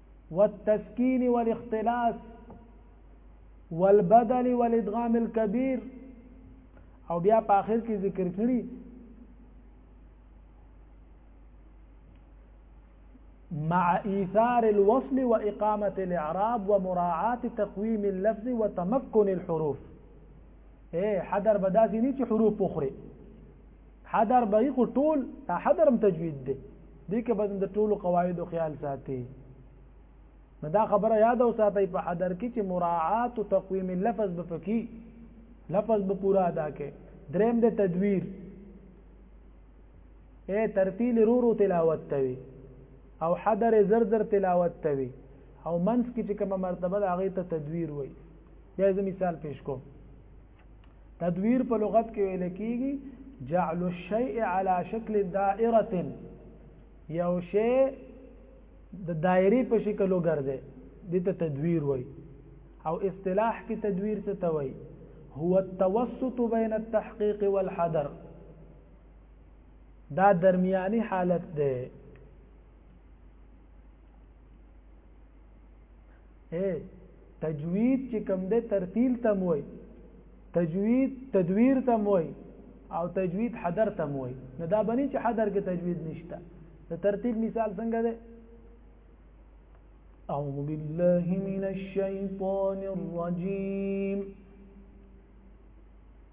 والتسكين والاختلاس والبدل والادغام الكبير او بیا په اخر کې ذکر کړی مع ايثار الوصل واقامه الاعراب ومراعاه تقويم اللفظ وتمكن الحروف ايه حدر بداسي نيچ حروف اخرى حدر بغي خو ټول تا حدرم تجوید دی دې کې بدن د ټولو قواعد او خیال ساتي نو دا خبره یاد او ساتي په حدر کې چې مراعات او تقویم اللفظ به پکې لفظ به پورا ادا کې دریم د تدویر اے ترتیل رورو تلاوت توي او حدر زرزر تلاوت توي او منس کې چې کومه مرتبه د هغه ته تدویر وای بیا زه مثال پیش کوم تدویر په لغت کې ویل کیږي جعل الشيء على شكل دائره یو شی د دایری په شکل وګرځي دته تدویر وای او اصطلاح کې تدویر څه ته وای هو التوسط بين التحقيق والحذر دا درمیانی حالت ده اے تجوید چې کم ده ترتیل تم وای تجوید تدویر تم وای او تجوید حدر تم وای نه دا بنی چې حدر کې تجوید نشته د ترتیل مثال څنګه ده أعوذ بالله من الشيطان الرجيم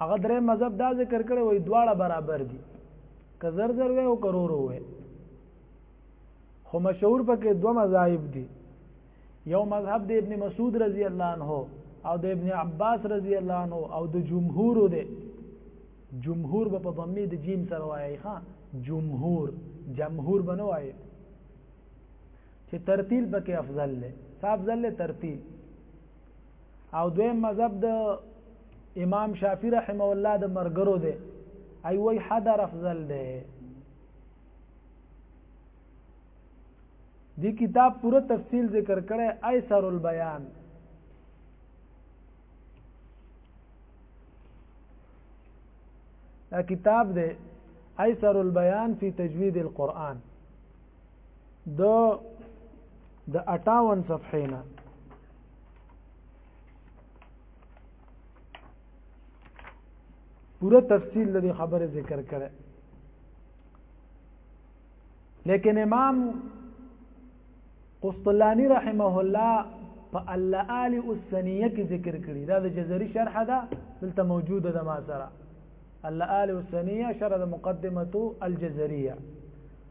هغه درې مذهب دا ذکر کړي وي دواړه برابر دي که زر زر وي او کرور وي خو مشهور پکې دوه مذاهب دي یو مذهب د ابن مسعود رضی الله عنه او د ابن عباس رضی الله عنه او د جمهور دی جمهور په ضمه د جیم سره وایي ها جمهور جمهور بنو وایي چې ترتیل پکې افضل دی صاحب ځل ترتیل او دویم مذهب د امام شافعی رحم الله د مرګرو دی ای وای حدر افضل دی دی کتاب پوره تفصیل ذکر کړي ایسر البیان دا کتاب دی ایسر البیان فی تجوید القرآن د د 58 صفحې نه پوره تفصیل د خبره ذکر کړه لیکن امام قسطلانی رحمه الله په الله آل السنیه کې ذکر کړی دا د جزري شرح ده دلته موجوده ده ما سره الله آل السنیه شرح مقدمه الجزريه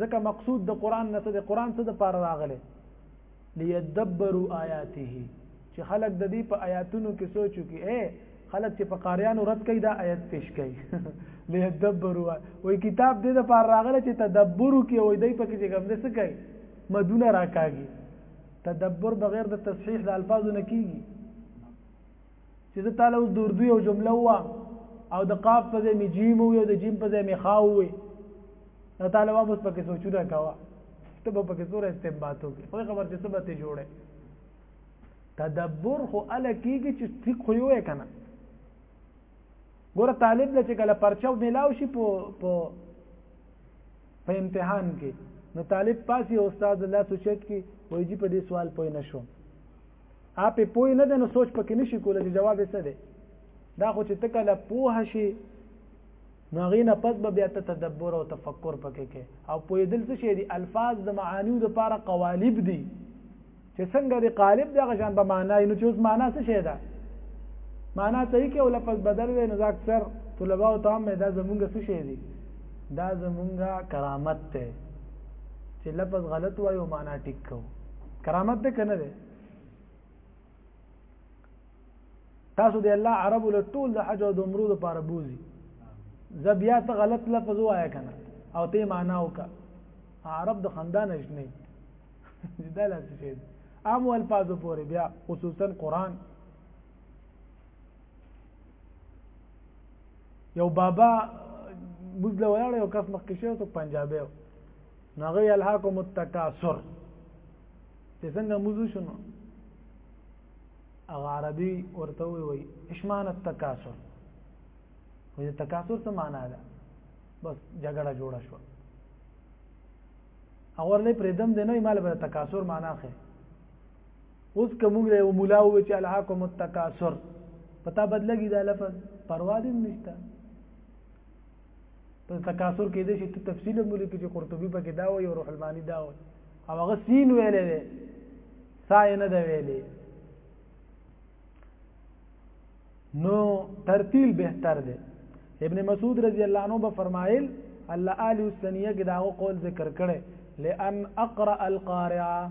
ځکه مقصود د قران نه څه د قران څه د پاره راغله ليدبروا آیاته چې خلک د دې په آیاتونو کې سوچو کې اے خلک چې په قاریانو رد کوي دا آیت پیش کوي ليدبروا وای کتاب دې د پاره راغله چې تدبر کې وای دای په کې چې کوم دې څه کوي مدونه راکاږي تدبر بغیر د تصحیح د الفاظو نه کیږي چې زه تعالی اوس د اردو یو جمله وا او د قاف په ځای می جیم وي او د جیم په ځای می خاو وي نو تعالی وا اوس پکې سوچونه کاوه ته به پکې سوره استنباط وکړي خو خبر چې سبته جوړه تدبر خو ال کیږي چې څوک خو یو کنه ګوره طالب له چې کله پرچو ملاو شي په په په امتحان کې نو طالب پاسي استاد الله سوچت کې وایي چې په دې سوال پوه نه شوم اپ پوی نه ده نو سوچ پکې نشي کوله چې جواب یې څه دی دا خو چې تکه لا پوه شي نو هغې نه پس به بیا ته تدبر او تفکر پکې کې او پوهېدل څه شی دي الفاظ د معانیو دپاره قوالب دي چې څنګه د قالب دغه شان به معنا نو چې اوس معنا څه شی ده معنا صحیح کې او لفظ بدل وي نو اکثر طلبه او تام دا زمونږ څه شی دي دا زمونږ کرامت ته چې لفظ غلط وایو معنا ټیک کوو کرامت ده کنه ده تاسو دی الله عرب له ټول د حج او د عمرو لپاره بوزي زبیا ته غلط لفظ وایا کنه او ته معنا وکا عرب د خندان اجنه دا لا څه شي عام الفاظ پورې بیا خصوصا قران یو بابا بوزله ولاړ یو کس مخکې شو ته پنجابي نو هغه الهاکم التکاثر چې څنګه موضوع شنو هغه عربي ورته وي وي اشمان التکاثر وي تکاثر څه معنا ده بس جګړه جوړه شو اور نه پردم دی نه مال به تکاثر معنا خې اوس کوم له مولا و چې الهاکم التکاثر پتا بدلګي دا لفظ پروا دې نشته په تکاثر کې دې چې ته تفصیل هم ولیکې چې قرطبي پکې دا وایي او روح المانی دا وایي او هغه سین ویلې دی سای نه دی ویلې نو ترتیل بهتر دی ابن مسعود رضی الله عنه به فرمایل الله الی السنیه کې دا قول ذکر کړي لئن اقرا القارعه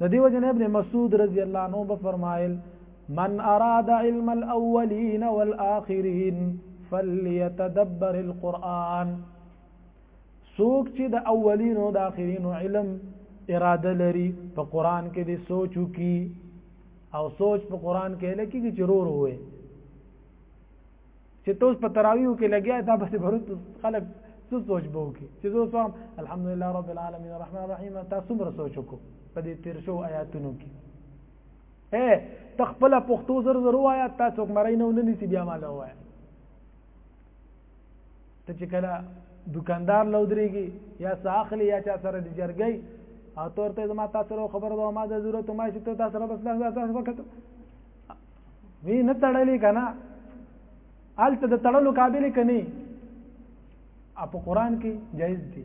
د دیو جن ابن مسعود رضی الله عنه به فرمایل من اراد علم الاولین والآخرین فلیتدبر القرآن سوک چې د اولین او د آخرین علم اراده لري په قران کې د سوچو کی او سوچ په قران کې لکه چې رور وي چې توس په تراویو کې لګیا دا بس برت خلک څه سوچ به وکړي چې زه سوام الحمدلله رب العالمین الرحمن الرحیم تاسو مر سوچ وکړو په دې تیر شو آیاتونو کې اے تخپل پښتو زر زر وایا تاسو مرای نه ولنی سی بیا مال وایا ته چې کله دکاندار لودريږي یا ساخلی یا چا سره د جرګي او تور ته ما تاسو خبر به ما د ضرورت ما شته تاسو سره بس نه تاسو وخت وی نه تړلې کنه الته د تړلو قابل کني اپ قران کې جایز دي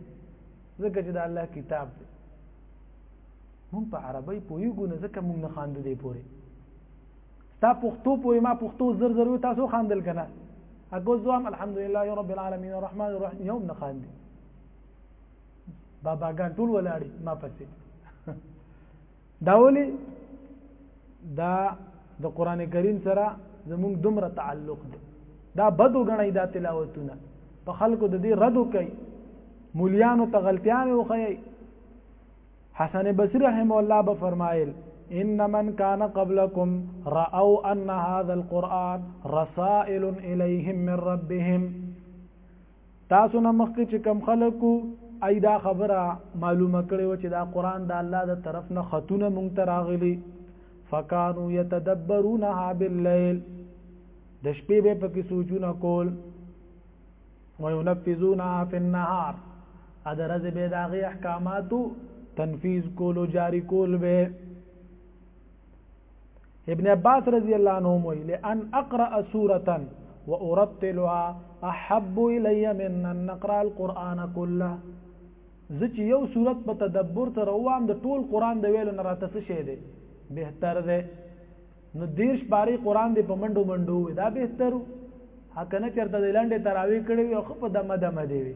ځکه چې د الله کتاب دی مونږ په عربی پوهیږو نه ځکه مونږ نه خاندو دی پوري تا پښتو پوهې ما پښتو زر زر تاسو خاندل کنه اګو زوام الحمدلله رب العالمین الرحمن الرحیم یوم نه خاندي باباګان ټول ولاړی ما پسې دا ولي دا د قران کریم سره زموږ دومره تعلق دی دا بدو غنۍ دا تلاوتونه په خلکو د دې رد کوي مولیانو ته غلطیان وخی حسن بصری رحم الله به فرمایل ان من كان قبلكم راوا ان هذا القران رسائل اليهم من ربهم تاسو نه مخکې چې کم خلکو ای دا خبره معلومه کړې و چې دا قران د الله د طرف نه خطونه مونږ ته راغلي فکانو یتدبرونها باللیل د شپې به پکې سوچونه کول وينفذونها في النهار ادرز به داغي احکاماتو تنفیذ کولو جاری کول به ابن عباس رضی الله عنه وی لئن اقرا سوره وارتلها احب الي من ان نقرا القران كله زچ یو صورت په تدبر تر وام د ټول قران د ویلو نه راته څه شه دی بهتر دی نو دیش باری قران دی په منډو منډو وی دا بهترو هکنه چرته د لاندې تراوی کړی او خپ دمه دمه دی وی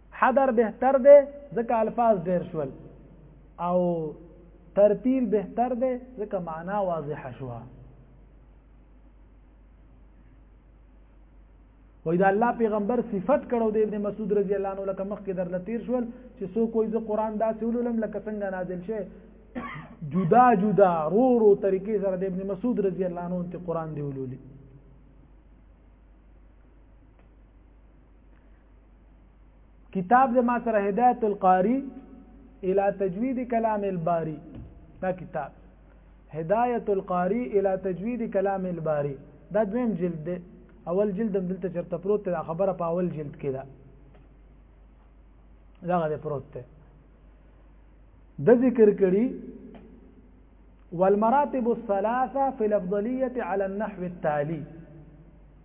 حدر بهتر دی ځکه الفاظ ډیر شول او ترتیل بهتر دی ځکه معنا واضحه شوه وای دا الله پیغمبر صفت کړو د ابن مسعود رضی الله عنه لکه مخکې در لتیر شول چې سو کوی ز قران داسې ولولم لکه څنګه نازل شي جدا جدا رو رو طریقې سره د ابن مسعود رضی الله عنه ته قران دی ولولي کتاب د ما سره هدایت القاری الى تجوید کلام الباری دا کتاب هدایت القاری الى تجوید کلام الباری دا دویم جلد دی اول جلد هم دلته چرته پروت دی خبره په اول جلد کې ده دا غره پروت دی د ذکر کړي والمراتب الثلاثه في الافضليه على النحو التالي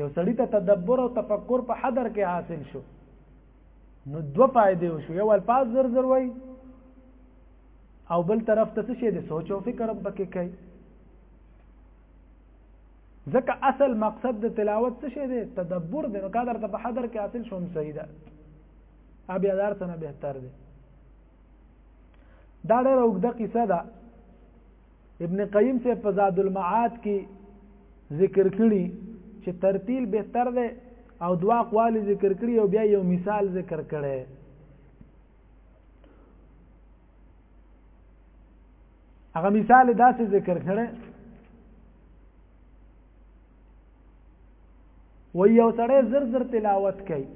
یو سړی ته تدبر او تفکر په حدر کې حاصل شو نو دو فائدې وشو یو الفاظ زر زر وای او بل طرف ته څه شي د سوچ او فکر هم پکې کوي ځکه اصل مقصد د تلاوت څه شي دی تدبر دی نو قادر ته په حدر کې حاصل شوم صحیح ده ابي هزار سنه بهتر دی دا ډېر وګړه قصه ده ابن قیم سے په زاد المعاد کې ذکر کړي چې ترتیل بهتر دی او دوا قوال ذکر کړي او بیا یو مثال ذکر کړي هغه مثال داسې ذکر کړي و یو سړی زر زر تلاوت کوي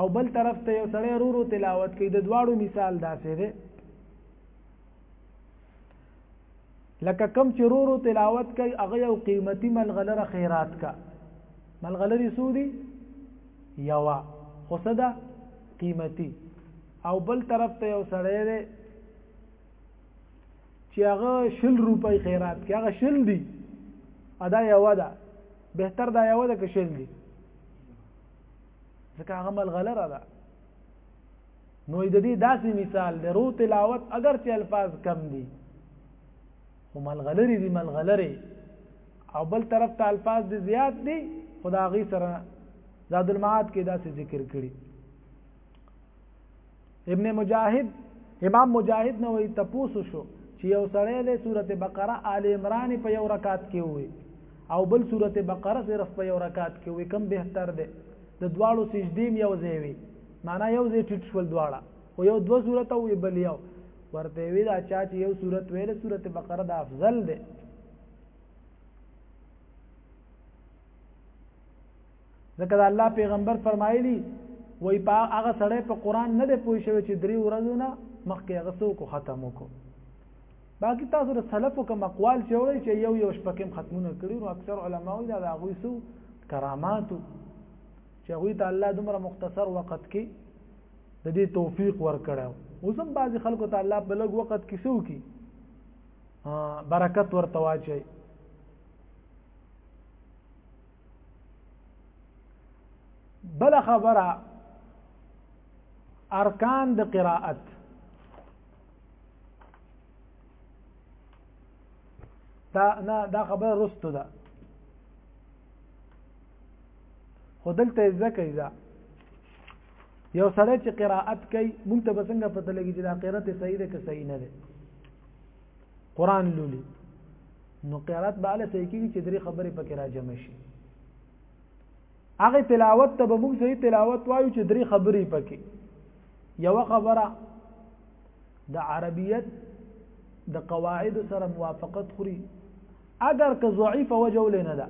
او بل طرف ته یو سړی رو رو تلاوت کوي د دواړو مثال داسې دی لکه کم چې رورو تلاوت کوي هغه یو قیمتي ملغلره خیرات کا ملغلری سودی یوا خو صدا قیمتي او بل طرف ته یو سړی دی چې هغه شل روپۍ خیرات کوي هغه شل دی ادا یوا ده بهتر دا یوا ده که شل دی ځکه هغه ملغلره ده نو د دې داسې مثال د رو تلاوت اگر چې الفاظ کم دي خو ملغلری دي ملغلری او بل طرف ته الفاظ دي زیات دي خدا غي سره زاد المعاد کې داسې ذکر کړي ابن مجاهد امام مجاهد نو وی تپوسو شو چې یو سړی د سورته بقره آل عمران په یو رکعت کې وي او بل سورته بقره صرف په یو رکعت کې وي کم بهتر ده د دواړو سجدیم یو ځای وي معنا یو ځای ټیټ شول دواړه خو یو دوه صورت او بل یو ورته وی دا چا چې یو صورت ویل صورت بقره دا افضل ده ځکه دا الله پیغمبر فرمایلی وای په هغه سړی په قران نه دی پوه شوی چې درې ورځې نه مخکې هغه سو کو ختم وکړو باقي تاسو د سلفو کوم اقوال چې وایي چې یو یو شپکم ختمونه کړی نو اکثر علما وایي دا هغه سو کراماتو چې هغوی ته الله دومره مختصر وخت کې د دې توفیق ورکړو اوس هم بعضی خلکو ته الله په لږ وخت کې سو کی برکت ورته واچي بل خبره ارکان د قراءت دا نه دا خبره رستو ده خو دلته ځکه ایزا یو سره چې قراءت کوي مونږ ته بسنګ پته لګي چې دا قرات صحیح ده که صحیح نه ده قران لولي نو قرات به له صحیح کیږي چې درې خبرې پکې راجم شي هغه تلاوت ته به مونږ صحیح تلاوت وایو چې درې خبرې پکې یو خبره د عربیت د قواعد سره موافقت خوري اگر که ضعیف وجه ولې نه ده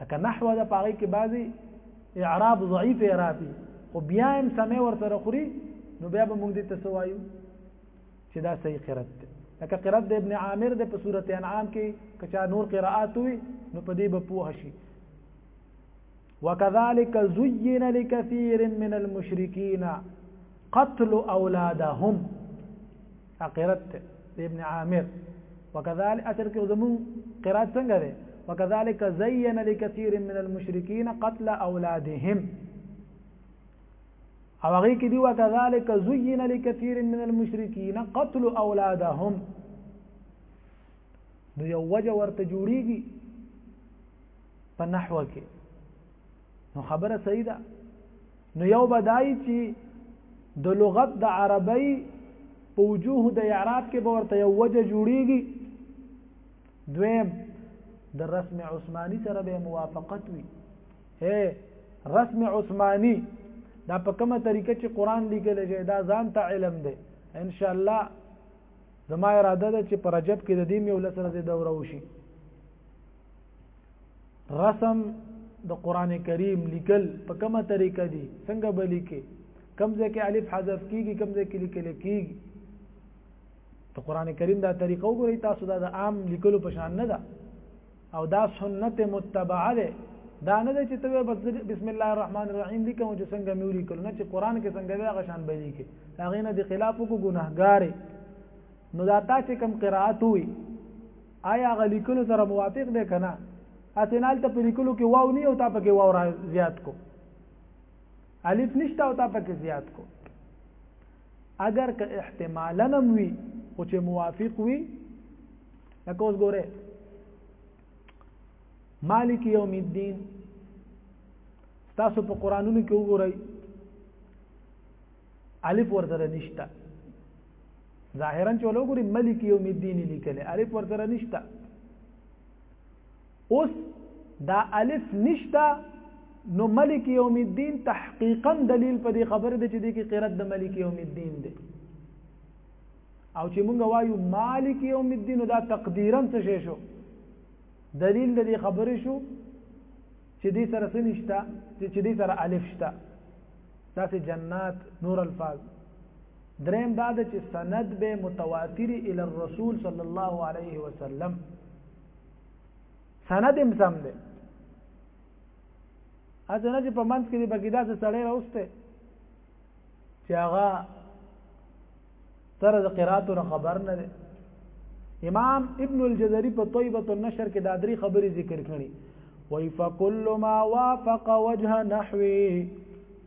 لکه نحوه د پاره کې بعضي اعراب ضعیف اعرابي خو بیا هم سمې ور سره خوري نو بیا به موږ دې تسوایو چې دا صحیح قرات ده لکه قرات د ابن عامر د په سورته انعام کې کچا نور قرات وي نو په دې به پوه شي وكذلك زين لكثير من المشركين قتل اولادهم قرات ابن عامر وكذلك اثر کې زمون قرات څنګه ده وكذلك زين لكثير من المشركين قتل اولادهم او هغه کې دی وکذالک زين لكثير من المشركين قتل اولادهم نو یو وجه ورته جوړیږي په نحوه کې نو خبره صحیح ده نو یو بدای چې د لغت د عربی په وجوه د اعراب کې به ورته یو وجه جوړیږي دویم د رسم عثماني سره به موافقت وي هي رسم عثماني دا په کومه طریقه چې قران لیکل شي دا ځان ته علم دی ان شاء الله زما اراده ده چې پر رجب کې د دې میول سره د دوره وشي رسم د قران کریم لیکل په کومه طریقه دي څنګه به لیکي کم ځای کې الف حذف کیږي کم ځای کې لیکل کیږي ته قران کریم دا طریقه وګورئ تاسو دا د عام لیکلو په شان نه ده او دا سنت متبعه ده دا نه ده چې ته بس بسم الله الرحمن الرحیم لیکم چې څنګه مې ولیکل نه چې قران کې څنګه دی هغه شان به لیکي هغه نه د خلاف کو ګناهګار نو دا تا چې کم قرائت وي آیا هغه لیکلو سره موافق دی که نه هسې نه هلته په لیکلو کې واو نه او تا پکې واو را زیات کو الف نشته او تا پکې زیات کو اگر که احتمالا هم وي خو چې موافق وي لکه اوس ګوره مالک یوم الدین تاسو په قرانونو کې وګورئ الف ورته نشته ظاهرا چې ولوګوري ملک یوم الدین لیکلی الف ورسره نشته اوس دا الف نشته نو ملک یوم الدین تحقیقا دلیل په دې خبره ده چې دې کې قرات د ملک یوم الدین ده او چې مونږ وایو مالک یوم الدین دا تقدیرا څه شي شو دلیل د دې خبرې شو چې دې سره څه نشته چې دې سره الف شته تاسو جنات نور الفاظ دریم دا ده چې سند به متواتر ال الرسول صلی الله علیه وسلم سند هم سم دی اته نه چې په منځ کې د بګیدا څخه سړی راوسته چې هغه تر د قرات نه خبر نه دی امام ابن الجزري په طيبه النشر کې دا درې خبرې ذکر کړي وای فکل ما وافق وجه نحوی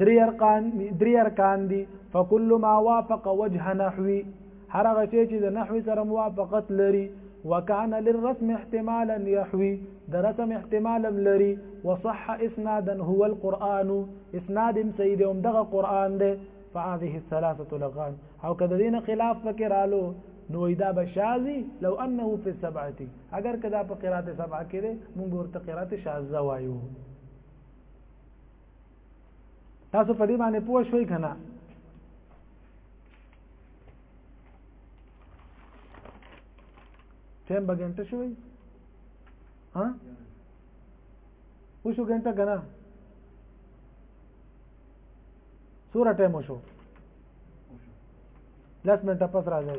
درې ارکان درې ارکان دي فكل ما وافق وجه نحوي هر هغه شی چې د نحو سره موافقت لري وكان للرسم احتمالا يحوي د رسم احتمالا لري وصح اسنادا هو القرآن اسناد سيد هم دغه قرآن ده فهذه الثلاثه لغان او کده دین خلاف فکرالو نو ایدا بشازی لو انه فی السبعه اگر کدا په قرات سبعه کې مونږ ورته قرات شاذ وایو تاسو په دې باندې پوه شوي کنه ټیم به ګنټه شوي ها وشو ګنټه کنه سوره ټیم وشو لس منټه پس راځي